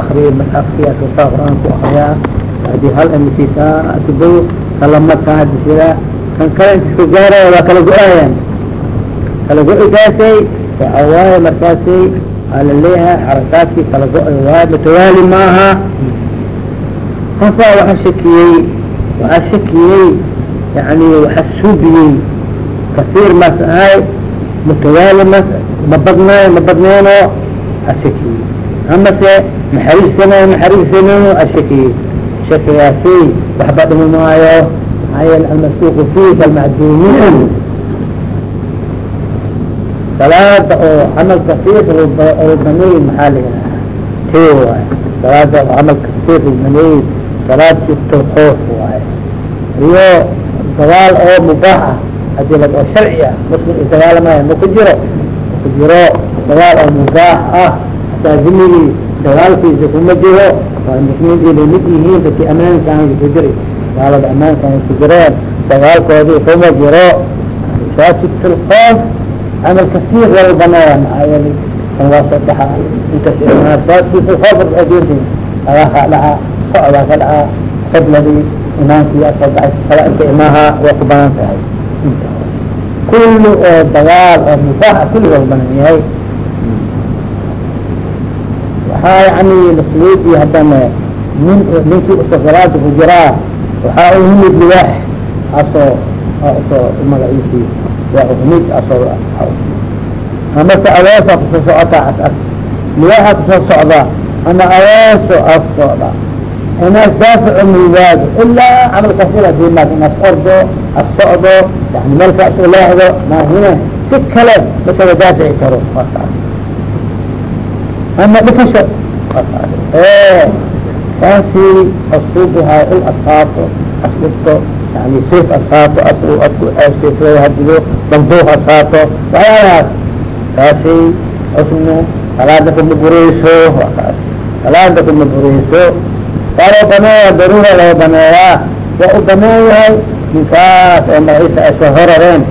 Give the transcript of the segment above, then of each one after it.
akriya masxafki asutaa qur'aan ku akriyaa haddii hal imisiisa atuboy kalamadkan hadisira kan kale iska gaaraya waa kala go'aayaan kala go-igaasay waxa waaye markaasay aa la leeyahay xarakaadkii kala go'ay waaye matawaali maaha qofaa waxa shakiyey waxaa shakiyey yani waxa suubiyey kasiir mas ahay mutawaali mas ma badnaayo ma badneyno ashakiyey amase maxariigsanayo maxariigsaneyno ashakiyey shakigaasi waxba dhimi maayo. Maxaa yeele almasbuuqu fi kalmacduumiin salaada oo camalka fiir baneey maxaa la yidhaha te waay salaada oo camalka fiir baneey salaad jirto koof waaye. Iyo dagaal oo mubaax ah haddii la oo sharci ah muslim isdagaalamayo ma ku jiro? Ku jiro. Dagaal oo mubaax ah hataa zimigii dagaalkiisa kuma jiro? Waa muslimiintii bay mid yihiin dadkii amaankaan ku jiri gaalada amaankaan ku jireen dagaalkoodii kuma jiro. Shaasibta lkoof camal kasiir wal baneeya maxaa yeelay kan waa sadexa inta shaasibta lkoof adinti dagaaka dhaca socdaa ka dhaca qibladii imaankii asoo baxay kala inta imaha way ku bannaan tahay. Kulli oo dagaal oo mubaaxa kulli waa banan yahay waxaa yani masluudii haddana nin ninkii uso salaada ku jiraa waxaa u yimid liwaax asoo asoo magaciisii waa uhmid asoo amase aweesa ku soo socotaa as as ku soo socda ama aweeso as socda. Inaas daafico miidaado ilaa camal kasira dimaad inaas ordo as socdo yani meelka as uleexdo maahine si kale masaga daafici karo waa saas ama dhifasho waa saas kaasi asuubihaa ul asqaato as dhifto yani siif asqaato as hadido banduuq asqaato waxyaalahaas kaasi usnu salaada kuma bureyso salaada kuma bureyso waa loo baneeya daruura loo baneeyaa waa u baneen yahay ninkaas oo magaciisa ay soo horareen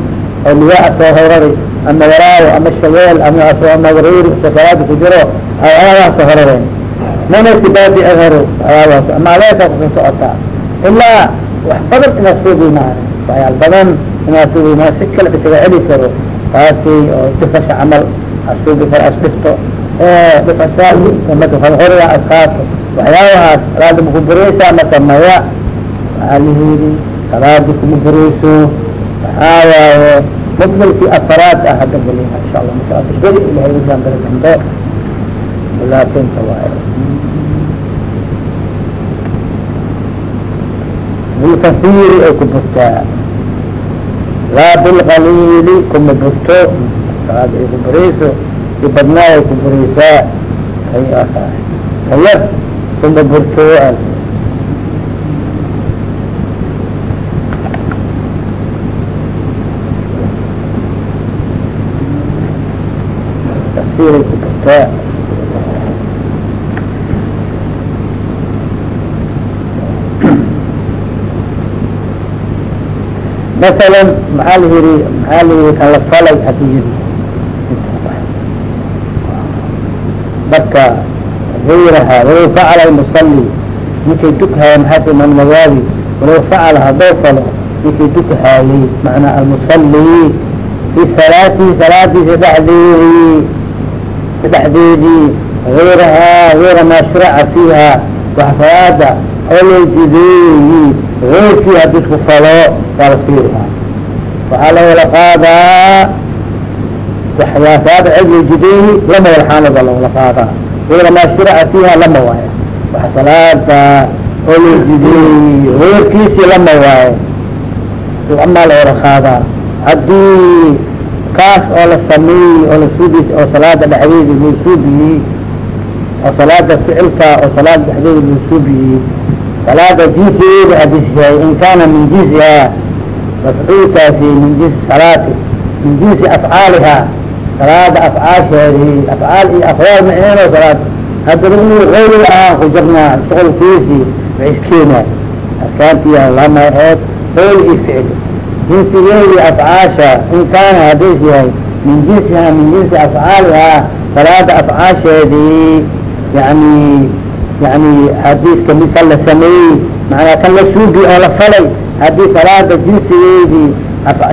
oo liyaa soo horari ama waraayo ama shaweel ama magruur salaada ku jiro ayaadaas soo horareen. Mana iskibaabi horo ayaadaas ama aleeka ku soo socotaa ilaa wax badan inaad suubi maa waxyaal badan inaad suubi maa si kale isaga celi karo taasi oo difasha camal asuubi karo as dhifto qaato. Waxyaabahaas salaada maku bureysaa mase maya waxaa layiri salaada kuma bureyso waxaa waaye mudmalkii afaraad ah hadda gelina insha allah masaaberi ilahay usaan bari dambe laakinta waaye bilkasiiri ay ku burtaa laa bilqaliili kuma burto salaada ay ku bureyso si badnaa ay ku bureysaa kay kayar kuma burto tafsiray ku burtaa masalan maxaa la yiri maxaa la yiri kan la falay haddii yiri marka غayraha walow facala lmusali ninkay dukhaaya maxaase man magaabi walow facala hadoo falo ninkay dukhaayey macnaa almusali fi salaatihi salaadiisa dhexdeedii dhexdeedii غayrahaa غayra maa shuraca fiiha wax salaada oo loo jideeyi غayrkii hadii isku falo waa la fiirihaa waxaa lawala qaadaa waxyaa salaada cid loo jideeyi lama walxaanada lawala qaadaa غayra maa shuraca fiiha lama waayo wax salaada oo loo jideeyi غayrkiisii lama waayo amaa lawala qaadaa haddii kaas oo la sameeyey oo lasuubi oo salaada dhexdeedi loo oo salaada ficilka oo salaada dhexdeeda loo salaada jinsigeeda hadis yahay in kaana min jinsiha mafcuulkaasi min jinsi salaati min jinsi afcaaliha salaada afcaasheedi afcaal iyo afraal maceeno salaad. Haddana inuu qayli ahaan ku jirnaa shuqulkiisi maiskeena arkaantiya lama eed qayl iyo ficil jinsigeedi afcaasha in kaana hadis yahay min jinsiha min jinsi afcaaliha salaada afcaasheedii yani yani hadiiska mid kan la sameeyey manaa kan la suugi oo la falay haddii salaada jinsigeedii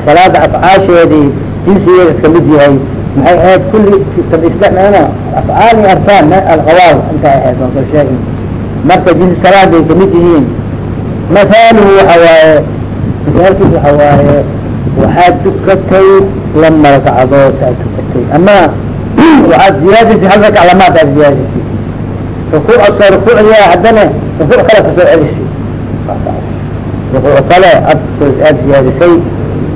salaada afcaasheedii jinsigeeda iska mid yahay maxay ahayd kulli isdhexmeeno afcaal iyo arkaan alqawaal inta ahayd marka jinsi salaaday ka mid yihiin masaaluhu waxa waaye masaalkiis waxa waaye waxaad tukatay lama ragcadood aad tukatay ama waxaad ziyaadisay hal ragc lamaad aad ziyaadisay rukuuc soo rukuucdiya haddana rukuuc kale ka soo celisay rukuuc kale ad aad ziyaadisay.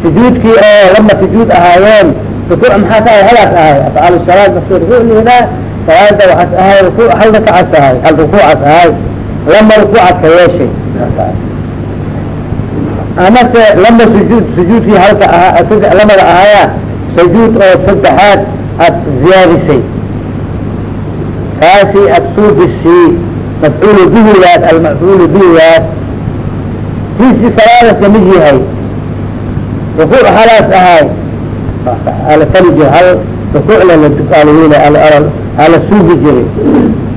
Sujuudkii oo lama sujuud ahaayeen rukuuc maxaa ka ahay? Halaas ahay. Afcaal salaad marki rukuuc lihidaa salaada waxaas ahay rukuuc hal rakacaas ahay. Hal rukuucaas ahay. Lama rukuucaad ka yeeshay amase lama sujuud sujuudkii halka ahaa lamada ahaaya sujuud oo saddexaad aad ziyaadisay. Kaasi aad suubisii mafcuulu bihigaas almafcuulu bihigaas. Kiisi salaadas ka mid yahay rukuuc halaas ahay. Alafali jir hal rukuucla ladukaal ala suugi jiray.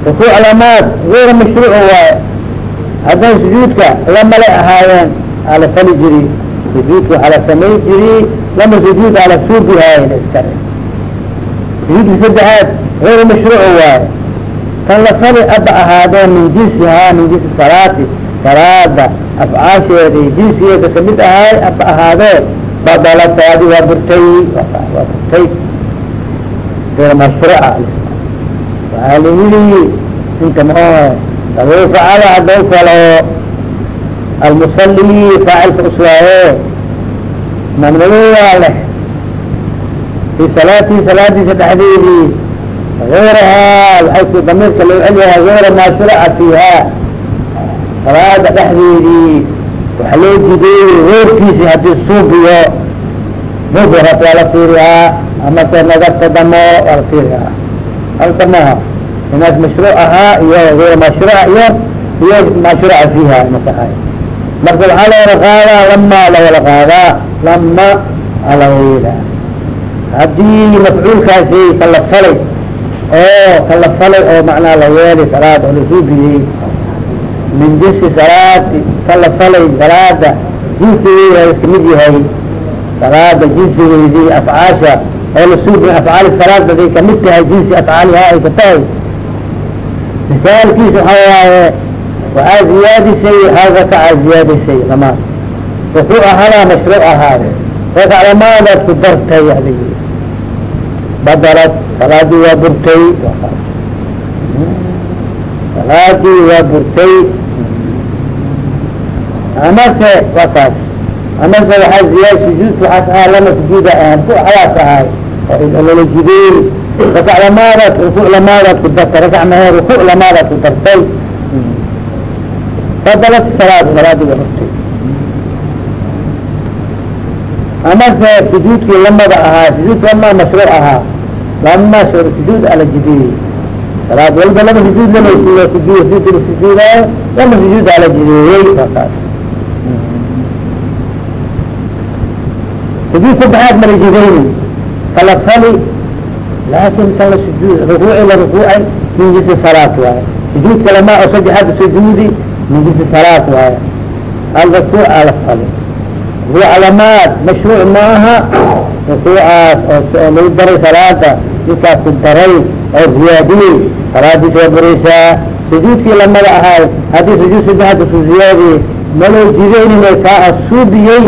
Rukuuc lamaad gayra mashruuc waaye haddana sujuudka lamale ahaayeen ala fali jiri sujuudka waxaa la samay jiri lama sujuud ala suugi haayen iskale sujuudka saddexaad gayra mashruuc waaye kan la fali aba ahaadeen min jinsihaa min jinsi salaati salaada afcaasheeda jinsigeeda ka mid ahaay aba ahaadee badalataadi waa burtay waa burtay gayra mashruuca waxaa la yili inta maohe lagu facala hadau falo almusali faacilka uswaaye mamnuuyaa leh fi salaatii salaadiisa dhexdeedii gayrahaa waxay ku damiirka loo celyahay gayra maa shuraca fiiha salaada dhexdeedii waxa loo jideeyey reerkiisi haddii suubiyo mudrad waa la fiiriyaa amase nadarta damo waa la fiiriyaa aldamaha inaas mashruuc ahaa iyo gayra mashruuca iyo iyo mashruuca fiiha masahay marka waxaa lawala qaadaa lama lawala qaadaa lama alaweyla haddii mafcuulkaasi kala oo kala falay oo macnaa la yeelay salaad oo lasuubiyey min jinsi salaati kala falay salaada jinsigeeda iska mid yahay. Salaada jinsigeedii afcaasha oo lasuubiy afcaali salaad baday ka mid tahay jinsi afcaalihaa ay ka tahay. Misaalkiis waxaa waaye waxaa ziyaadisay hal rakaca ziyaadisay lamaad rukuuc halaa mashruuc ahaade rakac lamaadaad ku dartay alii badalad salaadii waa burtay salaadii waa burtay amase waa kaas amase waxaa ziyaad sujuudka waxaas ahaa lama sujuuda ahaan ku halaas ahaay lala jideey rakac lamaadaad rukuuc lamaadaad ku dartay rakac mahe rukuuc lamaadaad ku dartay fadalat salaad salaadii waa burtay amase sujuudkii lamada ahaa sujuudka lama mashruuc ahaa lama sujuud ala jideeyey salaad walba lama sujuud lamaysiiyo sujuud sujuud sujuudaayo lama sujuud ala jideeyey saas sujuud saddexaad mala jideyni kala fali laakin kala sujuud rukuuci la rukuucay min jinsi salaat waaye sujuudka lama oo saddexaad sujuudi min jinsi salaat waaye al rukuuc ala fali rukuuc lamaad mashruuc maaha rukuucaas oo lagu daray salaada ninkaas ku daray oo ziyaadiyey salaadiis waa buraysaa sujuudkii lamada ahaay haddii sujuud saddexaad isku ziyaadiyey maloo jideynine kaa asuubiyey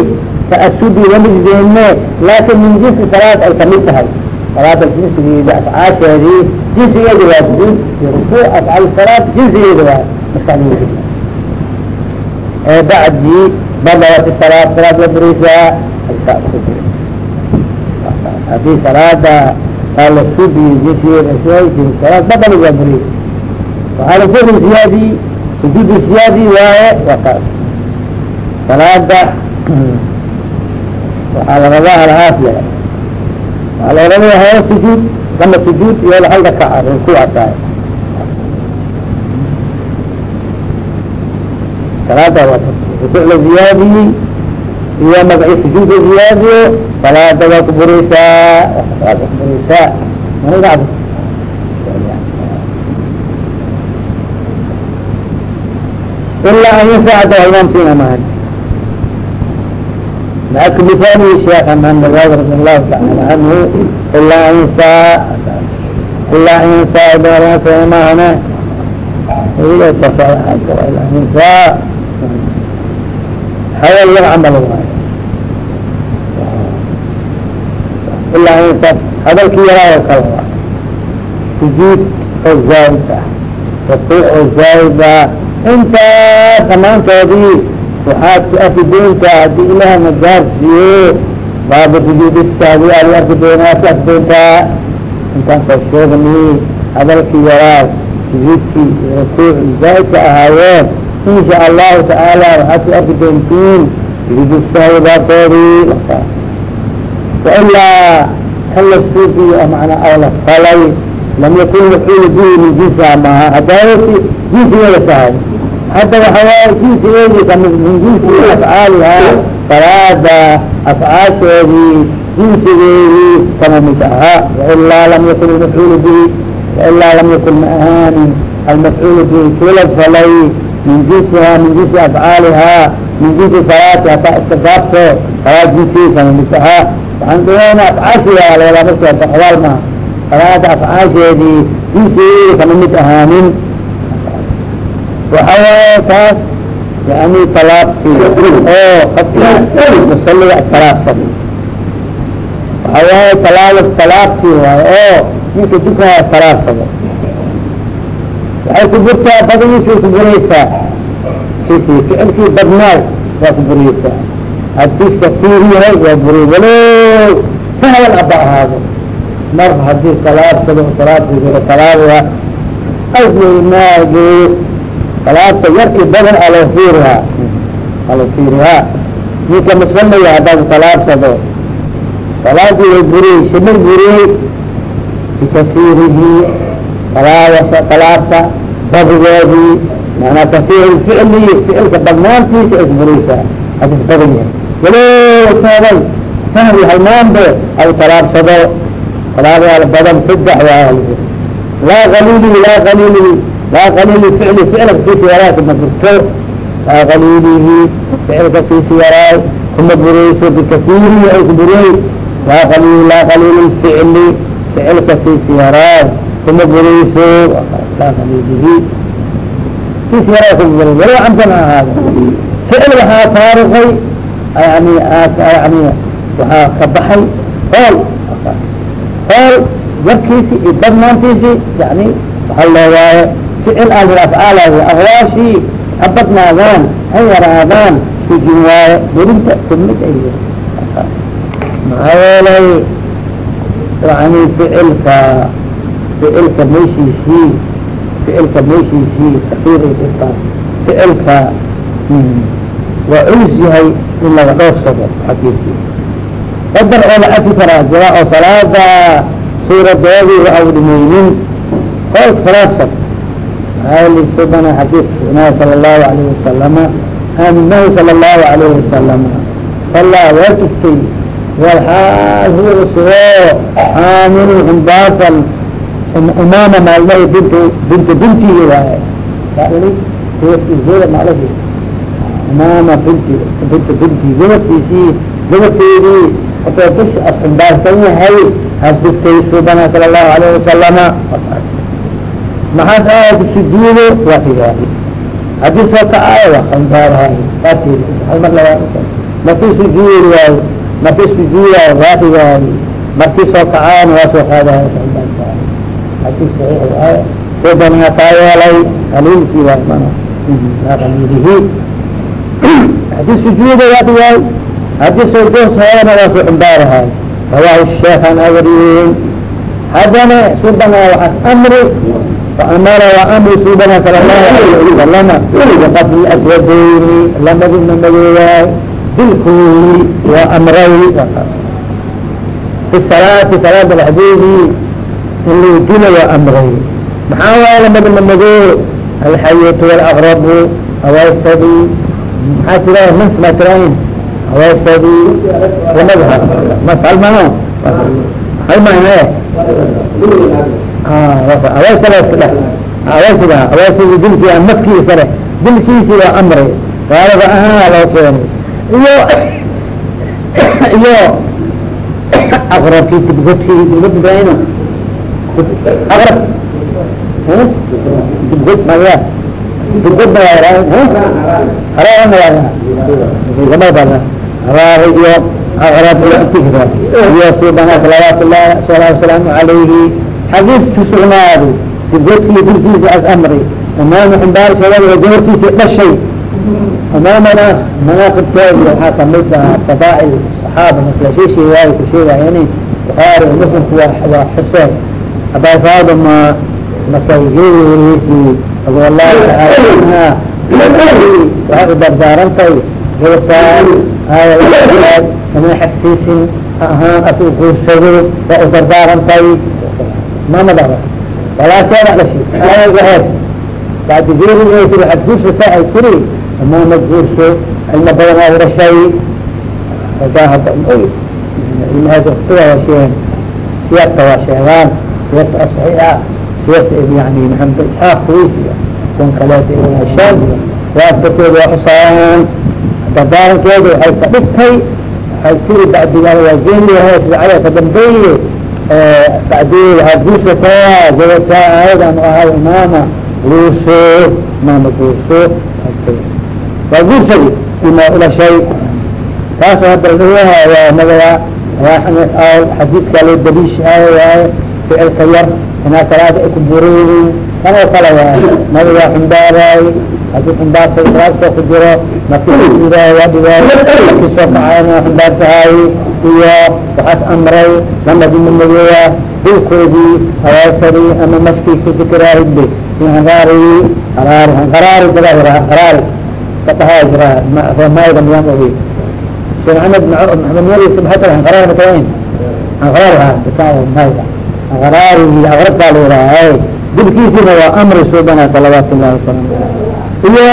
ka asuubiye lama jideyne laakin min jinsi salaad ay ka mid tahay salaada jinsigeeda afcaasheedii jinsigeeda waa sujuud iyo rukuuc afcaal salaad jinsigeeda waa maskaxdeeda ee bacdii badalati salaad salaad waa buraysaa haddii salaada aa la salaad badal waa buraysa waxaa lakurin ziyaadi sujuudi ziyaadi waaye waa kaas salaada waxaa la rabaa halhaas yahay. Waxaa la rabaa hal sujuud lama sujuud iyo hal rakaca rukuuca salaada rukuuc la ziyaadiyey iyo magaci sujuud la ziyaadiyo salaada waa ku buraysaa salaada ku buraysaa manigacdo ilaa an yanfacata halmaamsiina mahan maxaa kalifaaniyi sheekh amanagaad radi allahu taala canhu ilaa an yansaa ilaa an yansaa tafa ilaa an yansaa hadal laga camal waayo ilaa an yansaa hadalkii yaraa oo kale waa sujuud oo zaaid ah rukuuc oo zaaid ah intaas damaantoodii waxaad ku arki doontaa haddii ilaah na gaarsiiye baaba sujuudistaadi aad arki ahaayeen insha allahu tacaala waxaad ku arki doontiin sujuudistaadi baabtoodii wailaa kala suufiy manaa aw la falay lam yakun mafcuul bihi min jinsiha maaha hadaawati jinsigeeda sahay hadda waxa waaye jinsigeedii ka mid min jinsi afcaalihaa salaada afcaasheedii jinsigeedii kama mid ahaa wailaa lam yakun mafcuul bihi wailaa lam yakun ma ahaanin almafcuul bihi kula falay min jinsiha min jinsi afcaalihaa min jinsi salaati hataa iska gaabto salaad jinsigii kama mid ahaa waxaan doona afcaashiga loola marka aqwaal maha salaada afcaasheedii jinsigeedii kama mid ahaanin. Waxa waaye taas yani talaabtii oo qofka musaliga istalaabsad waxa waaye talaab talaabtii waaye oo ninka dukaa istalaabsado waxay ku burtaa badgiis way ku buraysaa ficilkii badnaay waa ku buriyeysaa haddiis kasiir yahay waa buriy walow sahlan aba ahaado. Mar haddii salaabsado salaabtii salaada aweynaagee salaabta yarki badan aloo fiirihaa. Aloo fiirihaa. Ninka musaliga haddaad salaabsado salaadii way buriyey shimir buriyey bikasiirihi salaada salaabta badigeedii manaa kasiir ficli ficilka badnaantiisa kuburiysaa hadis badan yahay walow sabay sahri halmaanbe ay salaabsado salaadaal badan saddex waa laa alilihi laa alilihi laa alili ficli ficilka kiisi yaraay kuma burto laa alilihi ficilka kiisi yaraay kuma bureyso bikasiirihi ay ku buriyey laa alili laa alili ficli ficilka kiisi yaraay kuma alilihi kiisi yaraay kuma buriy walow camsan ahaado ficil waxaa taariqay yani yani waxaa ka baxay hool hool yarkiisi iyo badnaantiisi yani waxaa leewaaye ficil aan afcaal aqwaashii ha badnaadaan ha yaraadaan sujin waaye burinta kumid ay maxaa yeelay yani ficilka ficilka meeshiisii ficilka meeshiisii kasiiray jirtaa ficilka waa culus yahay in laga dhoorsado xaggiisi qadar oo la cafi karaa jira oo salaada suuradeedii wa awdhimeynin oo iskhilaafsan subana xadiidka nabi sala allahu alayhi wasalama anahu sala allahu alayhi wasalama sallaa waa tugtay walxaal huwa xaamilu xumbaarsan umaama maalmahi bint binta bintihi waaye aa maalahi umaama binti binta binti gabadkiisii gabadkeedii otoo bisha as xumbaarsan yahay hasdugtay subana sala allahu alayhi wasalama maxaas aad sujuudo waa figaay haddii soo kacaayo waa xumbaarahay taas hal mar laba markii sujuud waayo markii sujuudayo waa figaay markii soo kacaana waa soo xumbaartahay xadii saxiix waayo kuwa banaasaa yeelay qaliilkii waay mana laa qaliilihi haddii sujuuda waad waay haddii surgooshaayana waa ku cimbaarahay rawaahu sheekhan a wariyeen hadana subanaa waxaas amri faamara waa amri subanaa sala allahu alayhi wasalama biqatli aswadayni lamadi namadoodaay dilkoodi waa amray fi salaati salaada dhexdeedii in loo dilo waa amray maxaa waaya lamadina madoo alxayatu wاlaqrabu awaysadi maxaa tira mins ma tirahin awaysadi lamadha mas halmano halmane awaysiga awaysiga awaysiga dilki maski iskale dilkiisi waa amray gaalada ahaan loo keenay iyo iyo aqrabkii dibgodkii dibgodbayno aqrab dibgod maya dibgod maya haraana waa haraar iyo aqrab iyo intikra iyo sidana salawaat ullahi salaa wasalaamu calayhi xadiis ka sugnaaday dibgodkii dilkiisa as amri imaam xumbaarshada gabarkiisii dhashay imaamana manaaqibkeedi waxaa ka mid ah fadaa'il saxaaba marka sii sheegaayo ku sheegayani bukhaari muslimku waa waa xuseen abaa faadima markay geedi weriyeysay radi allahu tacaala anha waxay u dardaarantay gabartaan aayad inay xagsiisin ahaan as u guursado waa u dardaarantay mamadaba walaaseeda dhashi aayad waheed bacdi geerigeesi waxaad guursata ay tiri imaamad guurso cilmo badan aa urashay ilmahaaskuwa waa sheegen siyarta waa sheegaan siyarta asaxiixa siyarta yani maxamed isxaaq kuweysiga kun kaleeta ibn hishaam waas darteeda waa xusaan dardaarankeeda waxay ka dhigtay waxay tiri bacdigaan waa geeniyahay sidacada ka dambeeye bacdigeeda aad guursataa gabataa aayadan u ahaa imaama guurso imaama guurso waa guursadi ima ulashay taas hadda laha waa nabada xadiidka loo daliishaayo waaye ficilka yar inaa salaada bureynin kan oo kale waay nabiga xumbaaraay haddii xumbaarsa salaadkoo ku jiro markii idaay waa xumbaarsahaay iyo waxaas amray lamadii madoya dhulkoodii hawaasadii ama maskii ku dikiraahidbe haraari haraari haraari daba haraari kadahaa jira mayda miyaan ogi sheekh maxamed maxamed mari subxata haraari matawayn haraari ha mayda haraari aqrab baa la yidhaha dilkiisina waa amri suubana salawaatu llahi wasalaamu aleyh iyo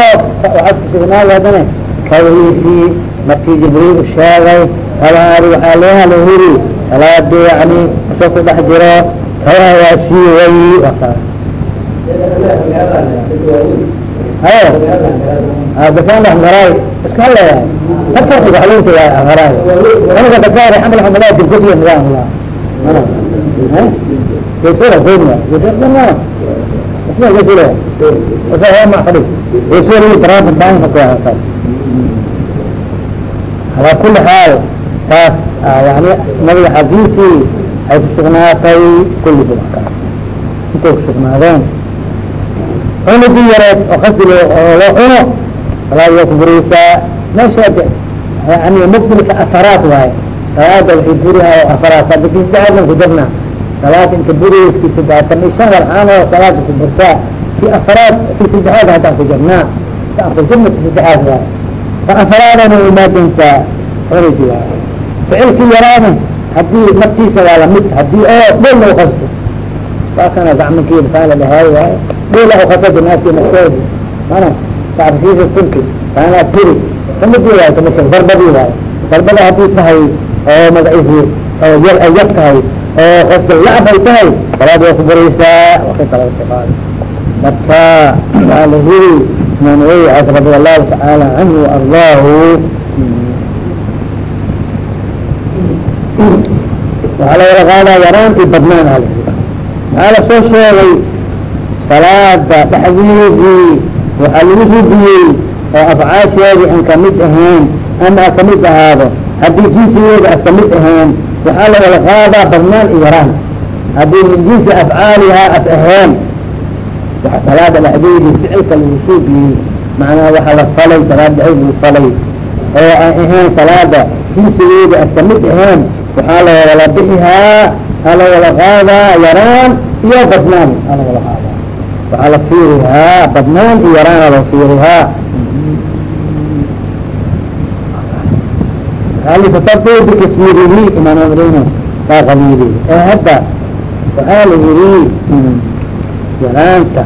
waxaad kusugnaaday haddana kawiisii markii jibriil sheegay haraari waxaa leeha la hiri salaadi yani asoo ku dhex jiro kawaha waa siiway wakaas hayo ku ala kuli xaal taas yani nabiga xadiisii ay kusugnaatay kulli bulakaas intay kusugnaadeen cunugii yareed oo qasi loo cuno salaad waa ku bureysaa meesha salaada waxay burihaa oo afaraad sadaki saddexaadan ku jirna salaad inta bureyski saddeatan iyo shan walxaan oo salaada ku burtaa ki afaraad ki saddexaad haddaan ku jirnaa aan ku jirna ki saddexaad waaye ka afaraadana imaadintaa cunugii waaye ficilkii yaraana haddii naftiisa waa la mid haddii oo dholna ukasto waa kana gacmankii masaala dhahaay waaye dhola ukasada naafki nafteedi mana tacrisiisa sunki kaanaad tiri kamidii waay kamasha darbadii waay darbada haddii tahay oo magaciisi oo yar ay yar tahay oo qofka lacab ay tahay salaad waa ku baraysaa waka kala tiqaad marka waa la yiri imaam waycas radi allahu tacaala canhu waardaahu waxaa la wada qaadaa yaraan iyo badnaan al maxaa la soo sheegay? Salaada dhexdiisii waxaa lagu hudiyey oo afcaasheedii aan ka mid ahayn ama a ka mid ahaado haddii jinsigeeda as ka mid ahayn waxaa la wada qaadaa badnaan iyo yaraan haddii min jinsi afcaalihaa as ahayn waxa salaada dhexdeedii ficilka lagu suugiyey macnaa waxaa la falay salaada dhexeed lagu falay oo aan ahayn salaada jinsigeeda as ka mid ahayn waxaa la wada bixihaa aa la wada qaadaa yaraan iyo badnaan aa la wada qaadaa waxaa la fiirihaa badnaan iyo yaraana la fiirihaa alifatabuu bikasirihi imaan amrina kaa qaliili ee hadda waxaa la yiri yaraanta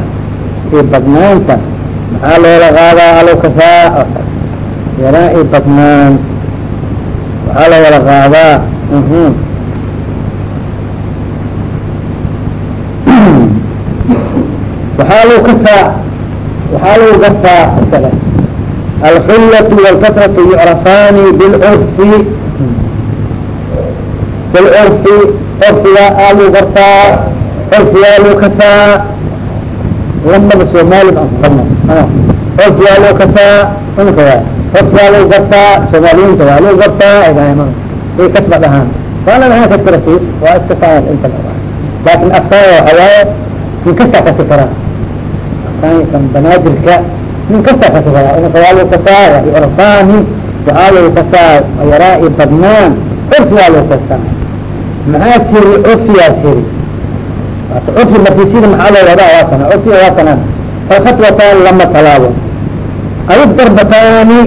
iyo badnaanta maxaa loola qaadaa alokasaa yaraan iyo badnaan waxaa la wada qaadaa waxaa loo kasaa waxaa lagu gartaa isaga yucrafaani bilcurfi bilcurfi curfiga aa lagu gartaa curfigaa lagu kasaa lamada soomaali baan kuqabna curfigaa lagu kasaa imika waay curfigaa lagu gartaa soomaaliyinta waa lagu gartaa ay kasba dhahaan waana dhahaan kaskaratiis waa iska saa inta laakin afkaa waxa waaye nin kastaa kasi karaa kan banaadirka nin karaa imika waa lagu kasaa waxaa lagu kasaa yaraa i badnaan curfi waa lagu kasaa maxaa siri curfiyaa siri curfi markiisida maxaa loo wadaa waa kana curfiga waa kanaan alkhatwataan lama talaabo adid darbataani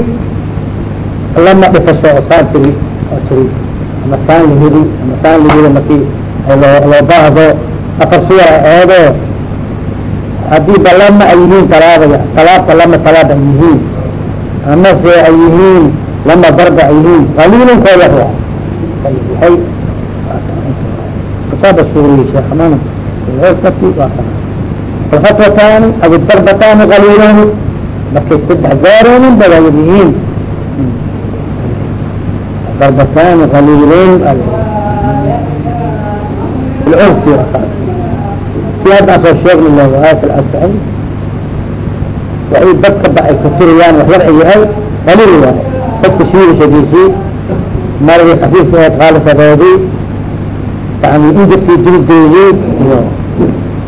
lama dhifasho oo saan tiri oo tiri ama saan lahidi ama saan lahidi markii loo baahdo afar suwar eedo haddii balama ay yihiin talaabaya talaabka lama talaab ay yihiin. Ama see ay yihiin lama darba yihiin. Qaliilin wa waay kasaaba suuriye sheekhaman lsati waa alfatwataani aw qaliilani markay saddex gaareenin ba waa yar yihiin. Darbataani qaliileyn siyaadaas oo sheegna looga aakil ascay waxay dadka ba ay kafirayaan wax yarci yahay qaliil waay dadka shiirisha diisii maradii xafiifka ee qaalisadoodii yani injirkii dulgeedii iyo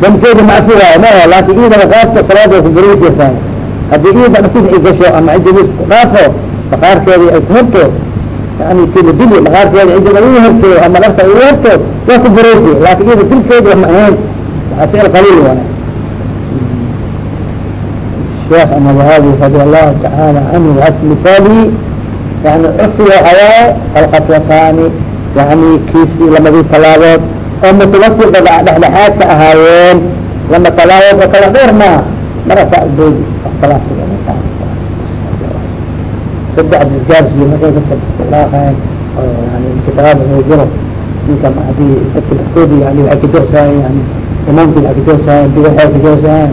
dankeeda macsi waayo ma laakin iidaba qaarta salaadaas bariisaysaa haddii iida nasiif ay gasho ama cidda ku dhaafo dhaqaarkeedii ay ku yani kila dili dhaqaarkeedi lagu horto ama dharka lagu horto waa ku baraysi laakin iida dilkeedi wax macneyn ficil qalil wan sheekh ama wahabi radi allahu tacaala canhu waxaa miaalii yani cursiga waxaa alqaslataani yani kiisii lamadii talaabood oo mutawasita dhexdhexaadka ahaayeen lama talaabood oo kala dheer maaha marasadoodi saddex disgaars iyo markay dadka dhaqaaqayan oo yani inkisaaad jiro ninka haddii dadka daxkoodi yani waxay ka dorsaayen yani imaamkii waxay kajoorsaayeen bidaxay kajoorsaayeen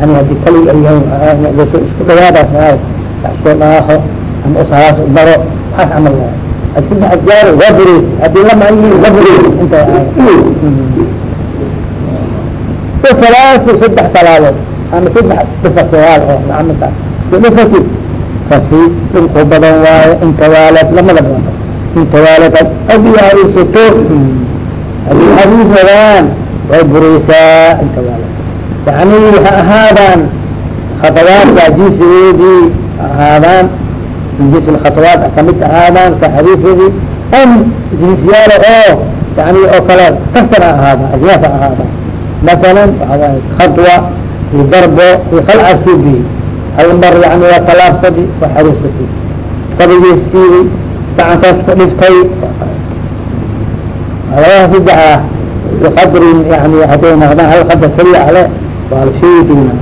yani haddii kali ay yahay isku dhawaadaas ahay waxsoo dhaaqo ama usahaas baro waxaas camal ama saddex dhifasayaal oo macamalka dhifati kasi dhinku badan waayo inta waalad lamada badan inta waalad haddii haysato haddii hadiisadaan way bureysaa inta yani ha ahaadaan khadawaadka jinsigeedii ahaadaan min jins khatawaat ka mid ahaadaan ka xadiisadii am jinsyaalo oo yani oo kale kastan ha ahaadaan ajnaas ha ahaadaan masalan waxawaay khadwa iyo darbo iyo khalca subi hal mar yani waa talaabsadi waa xariisati kabigiisiidi gacankaas ku dhiftay labaha saddex ah biqadrin yani haday naqdaan hal qadar keliya ale waa la sheegi doonaa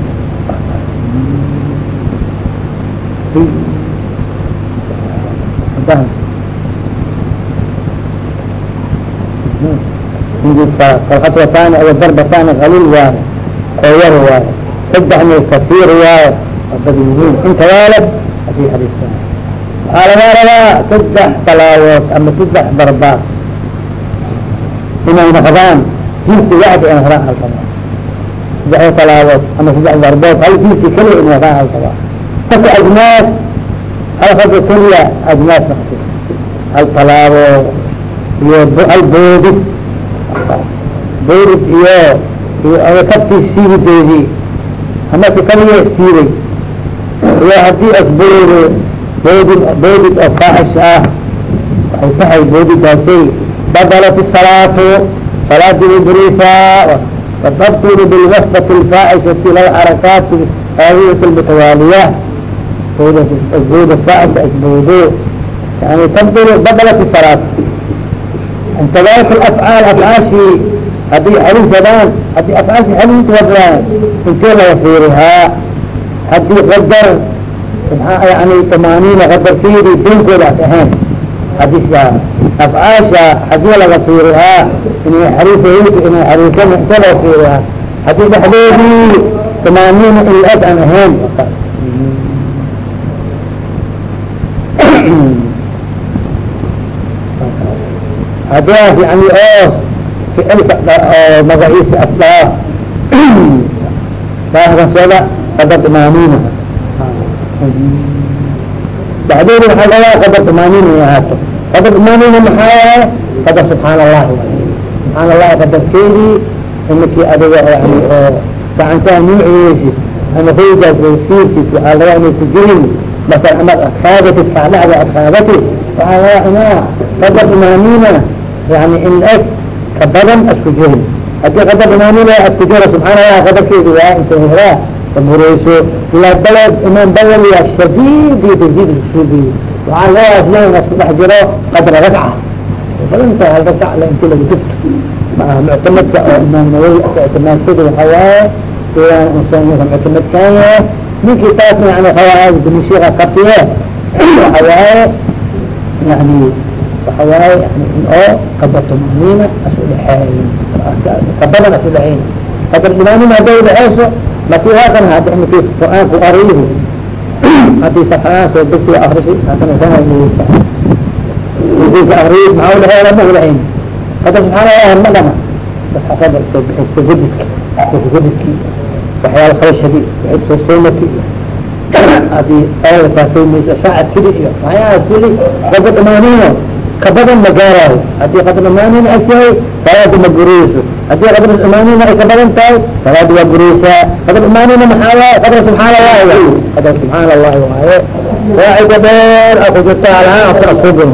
alkhatwatani aw darbatani qalil waayo oo yar waayo saddexna kasiir waayo waa bad yihiin inta waalad haddii xadiis waxaa lagaa rabaa saddex talaawood ama saddex darba inay waxda inay noqdaan hal rabaa saddex talaawood ama saddex darbood hal jinsi keliya inay rabaa marka ajnaas hal raba keliya ajnaas noqotay hal talaabo iyo hal boodid boodid iyo iyo kabtii siibideedii amase kaliya siibay iyo haddii asboodo boodid oo faaxish ah waxay tahay boodidaasay badalat salaatu salaadii way bureysaa وتبطل بالوصفة الفاحشة للحركات هذه المتوالية الزود الفاحشة الزود يعني تبطل بطلت الصلاة انت ذلك الافعال افعاشي هذه حديث زمان هذه افعاشي حديث وزمان ان كان يصيرها هذه غدر يعني ثمانين غدر xadiiska afcaasha xagee laga fiirihaa inay xariifa hilka inay xariifa muxta laga fiirihaa haddii dhexdoodii tamaaniina ilaad aan ahayn. Hadaas yani oo ficilka oo magaciisa asdaa daahkasooda qadar tamaaniina baxdeeda waxaa lagaa qadar tamaaniina ay ahaato qadar tamaaniina maxaa qadar subxaan allahi subxaan allahi qadarkeedii imakii adiga yani oo gacantaha nuuciyeysi ama hoygaas fiirkiis waxaa lagaa inay ku jirin masal amaad adkaadatid kacdhacda adkaadatid waxaa lagaa inaa qadar tamaaniina yani in eg ka badan asku jirin haddii qadar tamaaniina asku jira subxaan allah qadarkeedi waa inta heraa kabureyso ilaa baled imaan bawal ya shadidi tazid subi waxaa lagaa aslan asku dhex jiro qadra ragca badanta hal ragca la inti lagu dubto. Maaha muctamadka oo imaam nawawi ictimaadsada waxaa waaye ilaan insaanka muctamadkaya ninkii taasna yani khawaad dimashika qabtiye waxa waaye yani waxa waaye yani in oo qadar tamaaniina asu dhexeeyin kabadan asu dhexeyn qadar tamaaniina hadday dhexeyso laki hakan hada imaki qur'aanku arihi haddii soo degti akrisi sanaysa ka akriyi maxaa udhexeeya lama udhexeyn qadar subxaan allah ma dhama basxasada iskagadiska iskagadiski waxyaala khalashadi soo soomaki haddii aasaymaysa saacad kili iyo waxyaalaas kili qadar tamaaniino kabadan ma gaarayo haddii qadar tamaaniina agtahay salaada ma gureyso haddii qadar tamaaniina ay kabadan tahay salaada waa gureysaa qadar tamaaniina maxaa waaye qadar subxaan allahi waay qadar subxaan allahi waaye waacida dheer a ku jirta alahaan akuna subin